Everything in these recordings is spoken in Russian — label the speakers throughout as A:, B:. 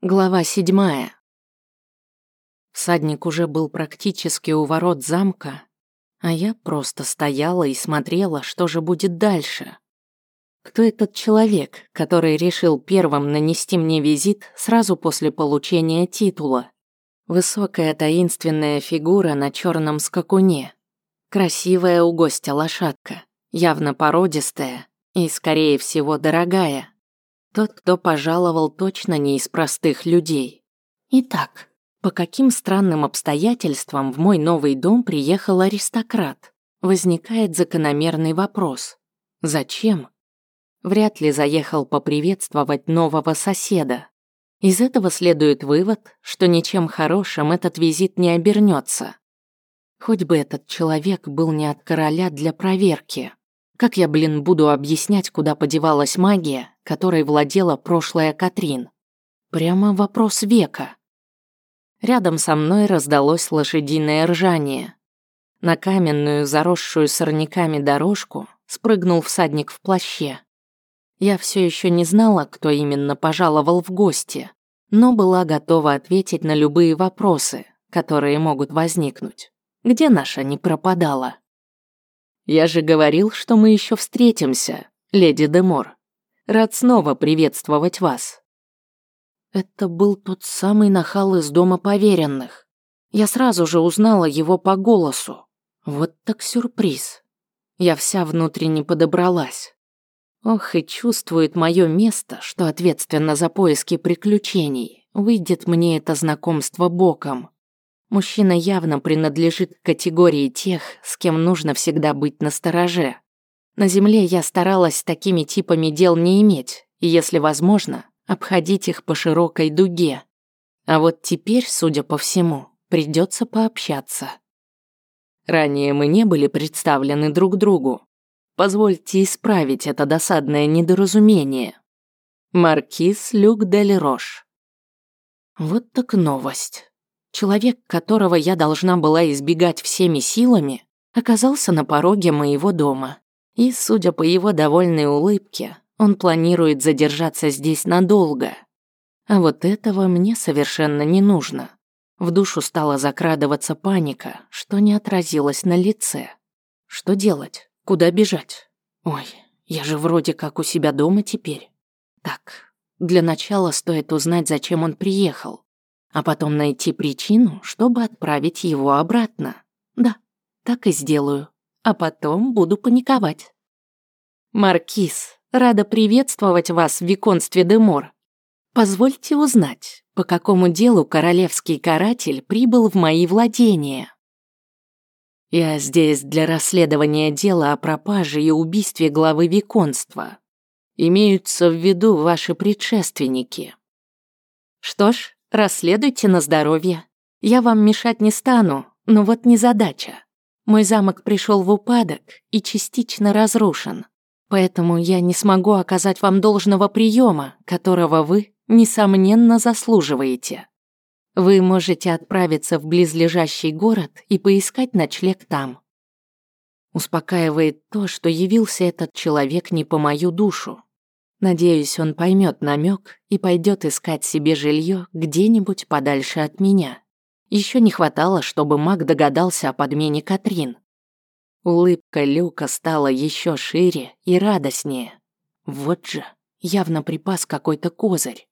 A: Глава седьмая. Всадник уже был практически у ворот замка, а я просто стояла и смотрела, что же будет дальше. Кто этот человек, который решил первым нанести мне визит сразу после получения титула? Высокая таинственная фигура на черном скакуне. Красивая у гостя лошадка, явно породистая и, скорее всего, дорогая. Тот, кто пожаловал, точно не из простых людей. Итак, по каким странным обстоятельствам в мой новый дом приехал аристократ? Возникает закономерный вопрос. Зачем? Вряд ли заехал поприветствовать нового соседа. Из этого следует вывод, что ничем хорошим этот визит не обернется. Хоть бы этот человек был не от короля для проверки. Как я, блин, буду объяснять, куда подевалась магия, которой владела прошлая Катрин? Прямо вопрос века. Рядом со мной раздалось лошадиное ржание. На каменную, заросшую сорняками дорожку спрыгнул всадник в плаще. Я все еще не знала, кто именно пожаловал в гости, но была готова ответить на любые вопросы, которые могут возникнуть. Где наша не пропадала? Я же говорил, что мы еще встретимся, леди Демор. Рад снова приветствовать вас. Это был тот самый нахал из дома поверенных. Я сразу же узнала его по голосу. Вот так сюрприз. Я вся внутренне подобралась. Ох, и чувствует мое место, что ответственно за поиски приключений. Выйдет мне это знакомство боком. Мужчина явно принадлежит к категории тех, с кем нужно всегда быть настороже. На земле я старалась такими типами дел не иметь, и, если возможно, обходить их по широкой дуге. А вот теперь, судя по всему, придется пообщаться. Ранее мы не были представлены друг другу. Позвольте исправить это досадное недоразумение. Маркиз Люк Дель Рош. Вот так новость. Человек, которого я должна была избегать всеми силами, оказался на пороге моего дома. И, судя по его довольной улыбке, он планирует задержаться здесь надолго. А вот этого мне совершенно не нужно. В душу стала закрадываться паника, что не отразилось на лице. Что делать? Куда бежать? Ой, я же вроде как у себя дома теперь. Так, для начала стоит узнать, зачем он приехал а потом найти причину, чтобы отправить его обратно. Да, так и сделаю. А потом буду паниковать. Маркиз, рада приветствовать вас в Виконстве де Мор. Позвольте узнать, по какому делу королевский каратель прибыл в мои владения. Я здесь для расследования дела о пропаже и убийстве главы Виконства. Имеются в виду ваши предшественники. Что ж, Расследуйте на здоровье. Я вам мешать не стану, но вот не задача. Мой замок пришел в упадок и частично разрушен, поэтому я не смогу оказать вам должного приема, которого вы, несомненно, заслуживаете. Вы можете отправиться в близлежащий город и поискать ночлег там. Успокаивает то, что явился этот человек не по мою душу. Надеюсь, он поймет намек и пойдет искать себе жилье где-нибудь подальше от меня. Еще не хватало, чтобы маг догадался о подмене Катрин. Улыбка Люка стала еще шире и радостнее. Вот же, явно припас какой-то козырь.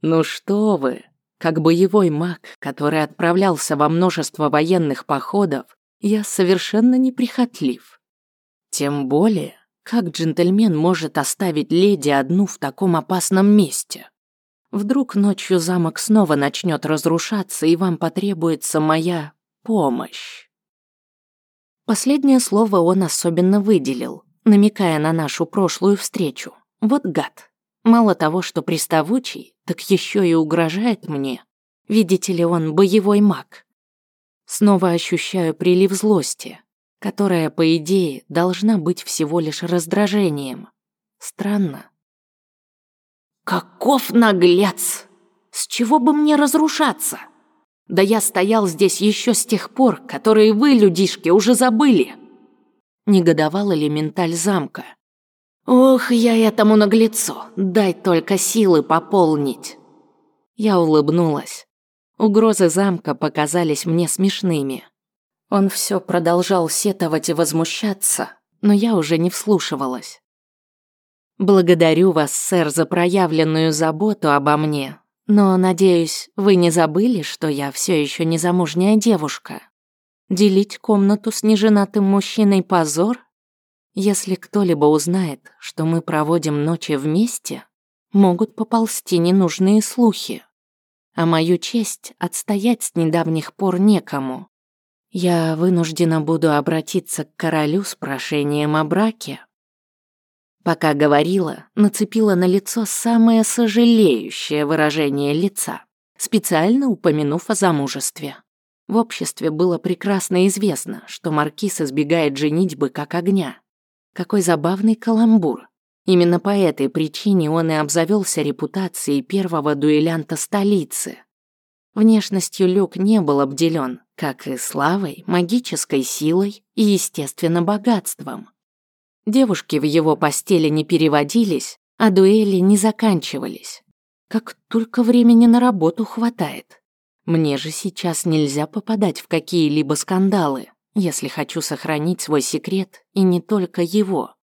A: Ну что вы, как боевой маг, который отправлялся во множество военных походов, я совершенно неприхотлив. Тем более, как джентльмен может оставить леди одну в таком опасном месте? Вдруг ночью замок снова начнет разрушаться, и вам потребуется моя помощь. Последнее слово он особенно выделил, намекая на нашу прошлую встречу. Вот гад. Мало того, что приставучий, так еще и угрожает мне. Видите ли, он боевой маг. Снова ощущаю прилив злости которая, по идее, должна быть всего лишь раздражением. Странно. «Каков наглец! С чего бы мне разрушаться? Да я стоял здесь еще с тех пор, которые вы, людишки, уже забыли!» Негодовал элементаль замка. «Ох, я этому наглецу, дай только силы пополнить!» Я улыбнулась. Угрозы замка показались мне смешными. Он все продолжал сетовать и возмущаться, но я уже не вслушивалась. Благодарю вас, сэр, за проявленную заботу обо мне, но, надеюсь, вы не забыли, что я все еще незамужняя девушка. Делить комнату с неженатым мужчиной позор? Если кто-либо узнает, что мы проводим ночи вместе, могут поползти ненужные слухи. А мою честь отстоять с недавних пор некому. Я вынуждена буду обратиться к королю с прошением о браке. Пока говорила, нацепила на лицо самое сожалеющее выражение лица, специально упомянув о замужестве. В обществе было прекрасно известно, что маркиз избегает женитьбы как огня. Какой забавный каламбур. Именно по этой причине он и обзавелся репутацией первого дуэлянта столицы. Внешностью Люк не был обделен, как и славой, магической силой и, естественно, богатством. Девушки в его постели не переводились, а дуэли не заканчивались. Как только времени на работу хватает. Мне же сейчас нельзя попадать в какие-либо скандалы, если хочу сохранить свой секрет и не только его.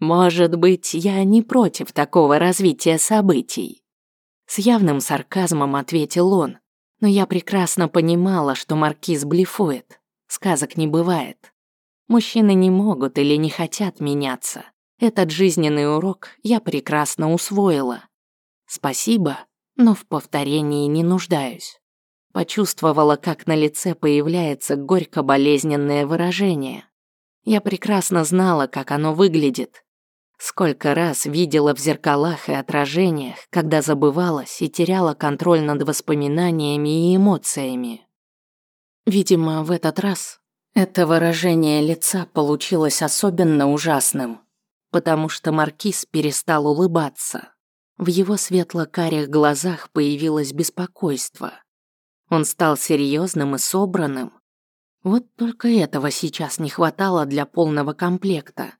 A: Может быть, я не против такого развития событий. С явным сарказмом ответил он, но я прекрасно понимала, что маркиз блефует. Сказок не бывает. Мужчины не могут или не хотят меняться. Этот жизненный урок я прекрасно усвоила. Спасибо, но в повторении не нуждаюсь. Почувствовала, как на лице появляется горько-болезненное выражение. Я прекрасно знала, как оно выглядит. Сколько раз видела в зеркалах и отражениях, когда забывалась и теряла контроль над воспоминаниями и эмоциями. Видимо, в этот раз это выражение лица получилось особенно ужасным, потому что маркиз перестал улыбаться. В его светло-карих глазах появилось беспокойство. Он стал серьезным и собранным. Вот только этого сейчас не хватало для полного комплекта.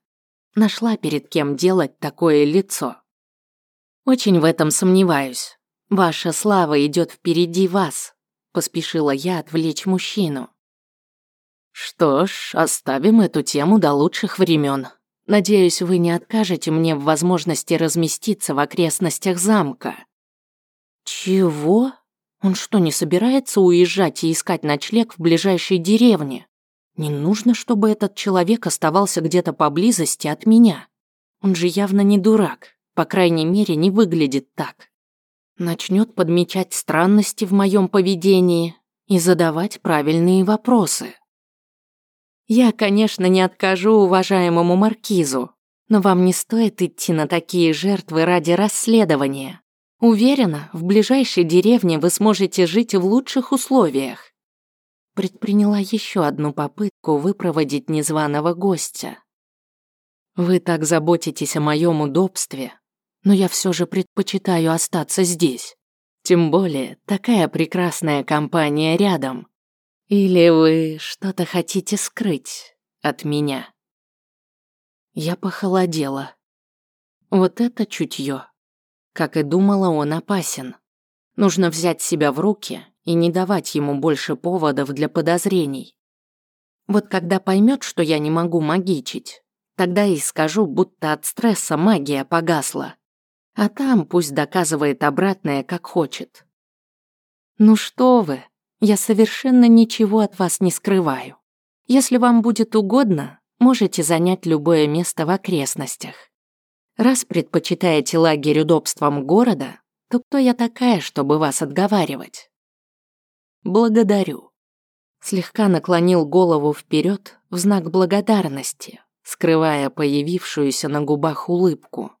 A: Нашла перед кем делать такое лицо. Очень в этом сомневаюсь. Ваша слава идет впереди вас, поспешила я отвлечь мужчину. Что ж, оставим эту тему до лучших времен. Надеюсь, вы не откажете мне в возможности разместиться в окрестностях замка. Чего? Он что, не собирается уезжать и искать ночлег в ближайшей деревне? Не нужно, чтобы этот человек оставался где-то поблизости от меня. Он же явно не дурак, по крайней мере, не выглядит так. Начнет подмечать странности в моем поведении и задавать правильные вопросы. Я, конечно, не откажу уважаемому маркизу, но вам не стоит идти на такие жертвы ради расследования. Уверена, в ближайшей деревне вы сможете жить в лучших условиях. Предприняла еще одну попытку выпроводить незваного гостя. Вы так заботитесь о моем удобстве, но я все же предпочитаю остаться здесь. Тем более, такая прекрасная компания рядом. Или вы что-то хотите скрыть от меня? Я похолодела. Вот это чутье. Как и думала, он опасен. Нужно взять себя в руки и не давать ему больше поводов для подозрений. Вот когда поймет, что я не могу магичить, тогда и скажу, будто от стресса магия погасла. А там пусть доказывает обратное, как хочет. Ну что вы, я совершенно ничего от вас не скрываю. Если вам будет угодно, можете занять любое место в окрестностях. Раз предпочитаете лагерь удобством города, то кто я такая, чтобы вас отговаривать? Благодарю. Слегка наклонил голову вперед в знак благодарности, скрывая появившуюся на губах улыбку.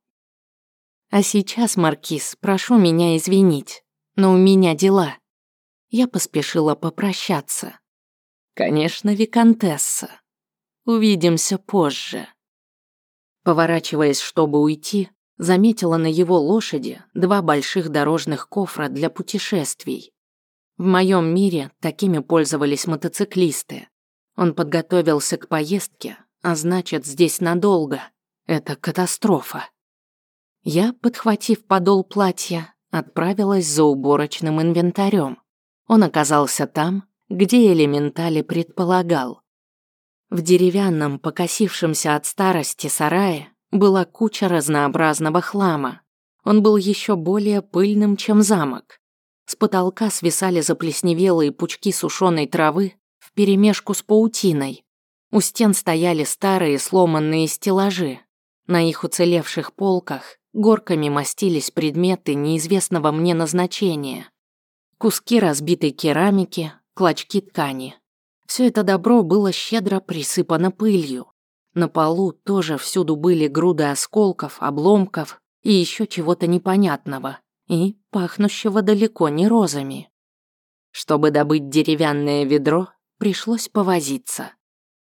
A: А сейчас, Маркиз, прошу меня извинить, но у меня дела. Я поспешила попрощаться. Конечно, виконтесса. Увидимся позже. Поворачиваясь, чтобы уйти, заметила на его лошади два больших дорожных кофра для путешествий. В моем мире такими пользовались мотоциклисты. Он подготовился к поездке, а значит, здесь надолго. Это катастрофа. Я, подхватив подол платья, отправилась за уборочным инвентарем. Он оказался там, где элементали предполагал. В деревянном, покосившемся от старости сарае была куча разнообразного хлама. Он был еще более пыльным, чем замок. С потолка свисали заплесневелые пучки сушеной травы вперемешку с паутиной. У стен стояли старые сломанные стеллажи. На их уцелевших полках горками мастились предметы неизвестного мне назначения. Куски разбитой керамики, клочки ткани. Все это добро было щедро присыпано пылью. На полу тоже всюду были груды осколков, обломков и еще чего-то непонятного и пахнущего далеко не розами. Чтобы добыть деревянное ведро, пришлось повозиться.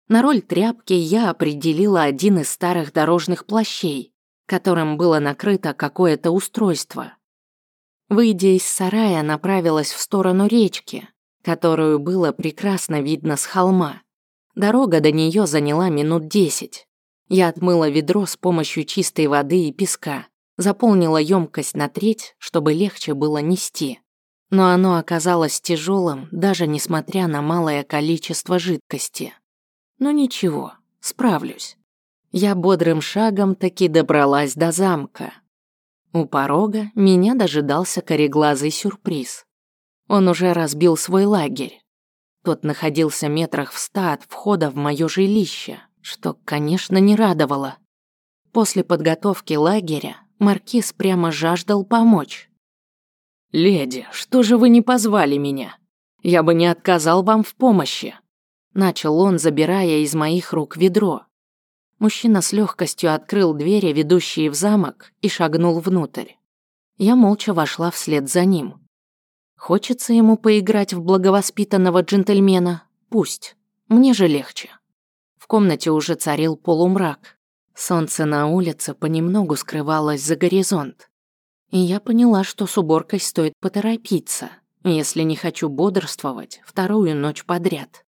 A: На роль тряпки я определила один из старых дорожных плащей, которым было накрыто какое-то устройство. Выйдя из сарая, направилась в сторону речки, которую было прекрасно видно с холма. Дорога до нее заняла минут десять. Я отмыла ведро с помощью чистой воды и песка, заполнила емкость на треть, чтобы легче было нести. Но оно оказалось тяжелым, даже несмотря на малое количество жидкости. Но ничего, справлюсь. Я бодрым шагом таки добралась до замка. У порога меня дожидался кореглазый сюрприз. Он уже разбил свой лагерь. Тот находился метрах в ста от входа в мое жилище, что, конечно, не радовало. После подготовки лагеря Маркиз прямо жаждал помочь. «Леди, что же вы не позвали меня? Я бы не отказал вам в помощи», начал он, забирая из моих рук ведро. Мужчина с легкостью открыл двери, ведущие в замок, и шагнул внутрь. Я молча вошла вслед за ним. Хочется ему поиграть в благовоспитанного джентльмена? Пусть. Мне же легче. В комнате уже царил полумрак. Солнце на улице понемногу скрывалось за горизонт. И я поняла, что с уборкой стоит поторопиться, если не хочу бодрствовать вторую ночь подряд.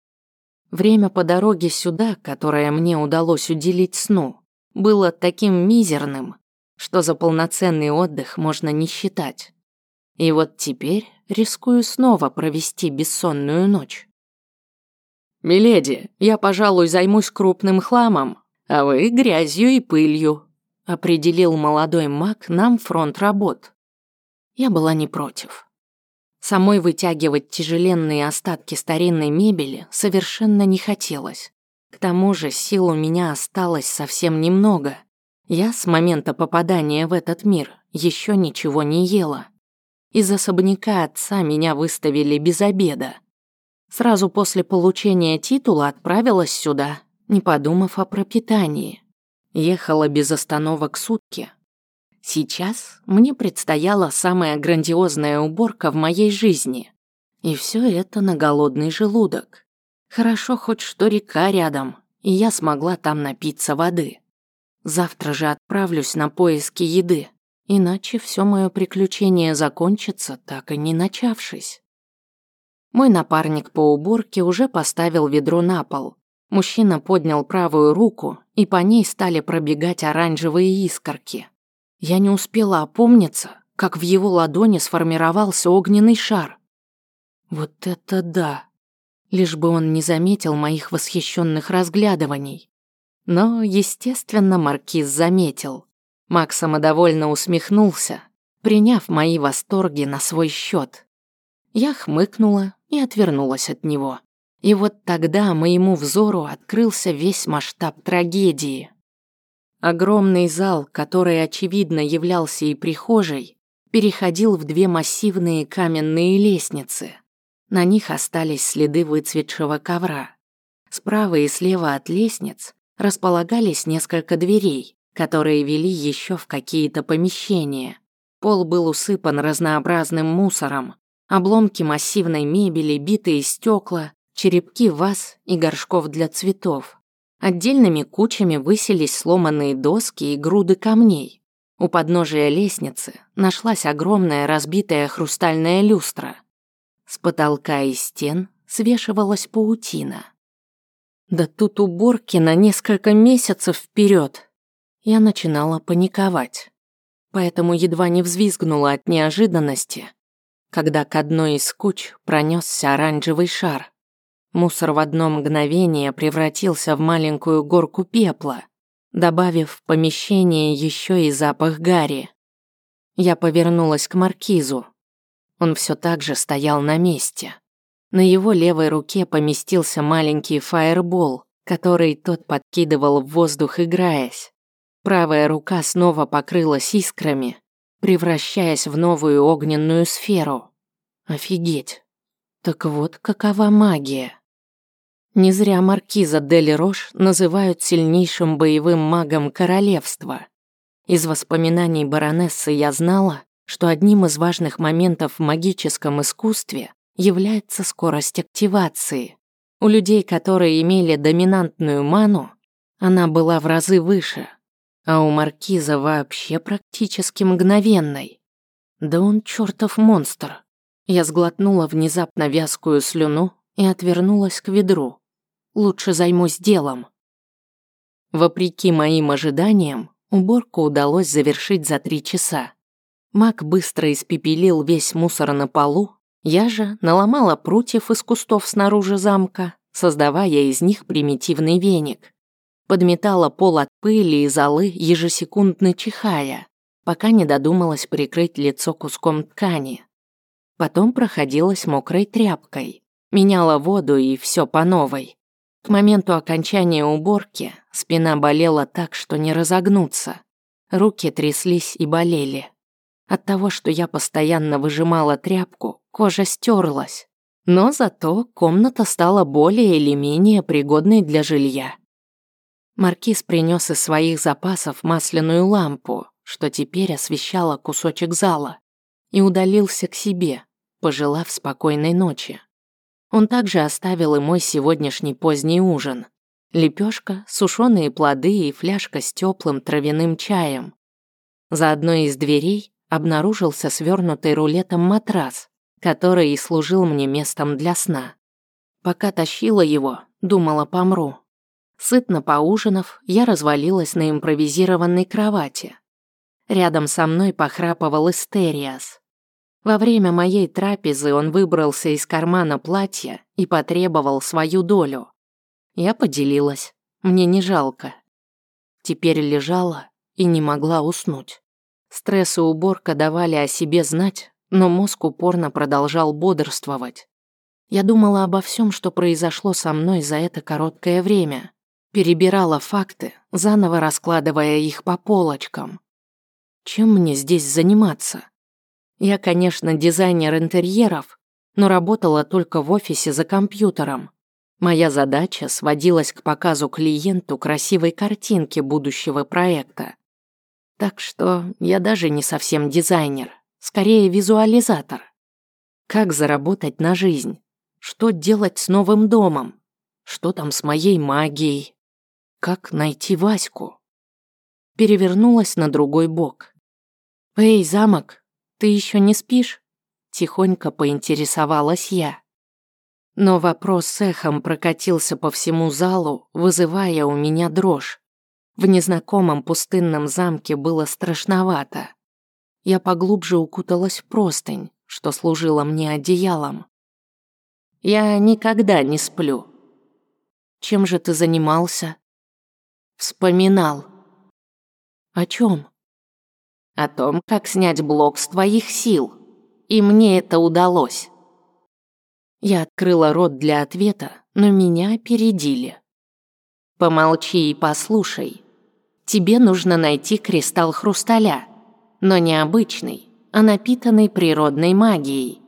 A: Время по дороге сюда, которое мне удалось уделить сну, было таким мизерным, что за полноценный отдых можно не считать. И вот теперь рискую снова провести бессонную ночь. «Миледи, я, пожалуй, займусь крупным хламом, а вы грязью и пылью», определил молодой маг нам фронт работ. Я была не против. Самой вытягивать тяжеленные остатки старинной мебели совершенно не хотелось. К тому же сил у меня осталось совсем немного. Я с момента попадания в этот мир еще ничего не ела. Из особняка отца меня выставили без обеда. Сразу после получения титула отправилась сюда, не подумав о пропитании. Ехала без остановок сутки. Сейчас мне предстояла самая грандиозная уборка в моей жизни. И все это на голодный желудок. Хорошо хоть что река рядом, и я смогла там напиться воды. Завтра же отправлюсь на поиски еды. Иначе все мое приключение закончится, так и не начавшись. Мой напарник по уборке уже поставил ведро на пол. Мужчина поднял правую руку, и по ней стали пробегать оранжевые искорки. Я не успела опомниться, как в его ладони сформировался огненный шар. Вот это да! Лишь бы он не заметил моих восхищенных разглядываний. Но, естественно, маркиз заметил. Макс самодовольно усмехнулся, приняв мои восторги на свой счет. Я хмыкнула и отвернулась от него. И вот тогда моему взору открылся весь масштаб трагедии. Огромный зал, который, очевидно, являлся и прихожей, переходил в две массивные каменные лестницы. На них остались следы выцветшего ковра. Справа и слева от лестниц располагались несколько дверей, которые вели еще в какие-то помещения. Пол был усыпан разнообразным мусором, обломки массивной мебели, битые стекла, черепки ваз и горшков для цветов. Отдельными кучами высились сломанные доски и груды камней. У подножия лестницы нашлась огромная разбитая хрустальная люстра. С потолка и стен свешивалась паутина. Да тут уборки на несколько месяцев вперед я начинала паниковать. поэтому едва не взвизгнула от неожиданности, когда к одной из куч пронесся оранжевый шар. Мусор в одно мгновение превратился в маленькую горку пепла, добавив в помещение еще и запах гари. Я повернулась к маркизу. Он все так же стоял на месте. На его левой руке поместился маленький фаербол, который тот подкидывал в воздух, играясь. Правая рука снова покрылась искрами, превращаясь в новую огненную сферу. Офигеть. Так вот какова магия. Не зря маркиза Дели Рош называют сильнейшим боевым магом королевства. Из воспоминаний баронессы я знала, что одним из важных моментов в магическом искусстве является скорость активации. У людей, которые имели доминантную ману, она была в разы выше, а у маркиза вообще практически мгновенной. Да он чертов монстр. Я сглотнула внезапно вязкую слюну и отвернулась к ведру. Лучше займусь делом. Вопреки моим ожиданиям, уборку удалось завершить за три часа. Мак быстро испепелил весь мусор на полу, я же наломала прутьев из кустов снаружи замка, создавая из них примитивный веник. Подметала пол от пыли и золы, ежесекундно чихая, пока не додумалась прикрыть лицо куском ткани. Потом проходилась мокрой тряпкой, меняла воду и все по новой. К моменту окончания уборки спина болела так, что не разогнуться. Руки тряслись и болели. От того, что я постоянно выжимала тряпку, кожа стерлась. Но зато комната стала более или менее пригодной для жилья. Маркиз принес из своих запасов масляную лампу, что теперь освещала кусочек зала, и удалился к себе, пожелав спокойной ночи. Он также оставил и мой сегодняшний поздний ужин. Лепешка, сушеные плоды и фляжка с теплым травяным чаем. За одной из дверей обнаружился свернутый рулетом матрас, который и служил мне местом для сна. Пока тащила его, думала помру. Сытно поужинав, я развалилась на импровизированной кровати. Рядом со мной похрапывал Истериас. Во время моей трапезы он выбрался из кармана платья и потребовал свою долю. Я поделилась, мне не жалко. Теперь лежала и не могла уснуть. Стресс и уборка давали о себе знать, но мозг упорно продолжал бодрствовать. Я думала обо всем, что произошло со мной за это короткое время. Перебирала факты, заново раскладывая их по полочкам. Чем мне здесь заниматься? Я, конечно, дизайнер интерьеров, но работала только в офисе за компьютером. Моя задача сводилась к показу клиенту красивой картинки будущего проекта. Так что я даже не совсем дизайнер, скорее визуализатор. Как заработать на жизнь? Что делать с новым домом? Что там с моей магией? Как найти Ваську? Перевернулась на другой бок. «Эй, замок, ты еще не спишь?» Тихонько поинтересовалась я. Но вопрос с эхом прокатился по всему залу, вызывая у меня дрожь. В незнакомом пустынном замке было страшновато. Я поглубже укуталась в простынь, что служило мне одеялом. Я никогда не сплю. Чем же ты занимался? Вспоминал. О чем? О том, как снять блок с твоих сил. И мне это удалось. Я открыла рот для ответа, но меня опередили. Помолчи и послушай. Тебе нужно найти кристалл хрусталя, но не обычный, а напитанный природной магией.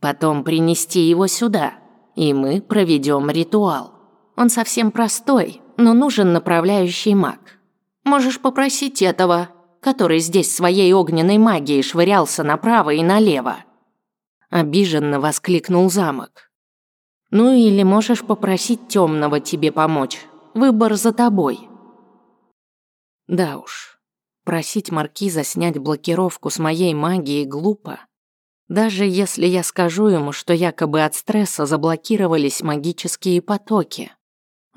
A: Потом принести его сюда, и мы проведем ритуал. Он совсем простой, но нужен направляющий маг. Можешь попросить этого, который здесь своей огненной магией швырялся направо и налево. Обиженно воскликнул замок. Ну или можешь попросить темного тебе помочь. Выбор за тобой. Да уж, просить маркиза снять блокировку с моей магией глупо. Даже если я скажу ему, что якобы от стресса заблокировались магические потоки,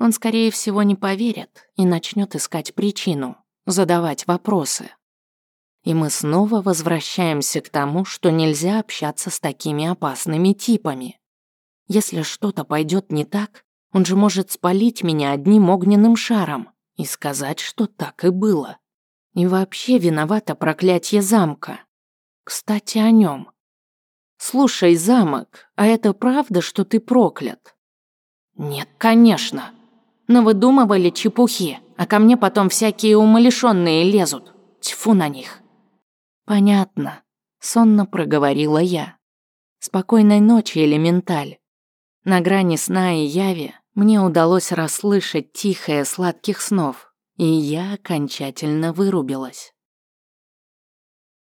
A: он, скорее всего, не поверит и начнет искать причину задавать вопросы. И мы снова возвращаемся к тому, что нельзя общаться с такими опасными типами. Если что-то пойдет не так, он же может спалить меня одним огненным шаром и сказать, что так и было. И вообще виновата проклятие замка. Кстати, о нем. Слушай, замок, а это правда, что ты проклят? Нет, конечно. Но выдумывали чепухи, а ко мне потом всякие умалишенные лезут. Тьфу на них. Понятно, сонно проговорила я. Спокойной ночи, элементаль. На грани сна и яви мне удалось расслышать тихое сладких снов, и я окончательно вырубилась.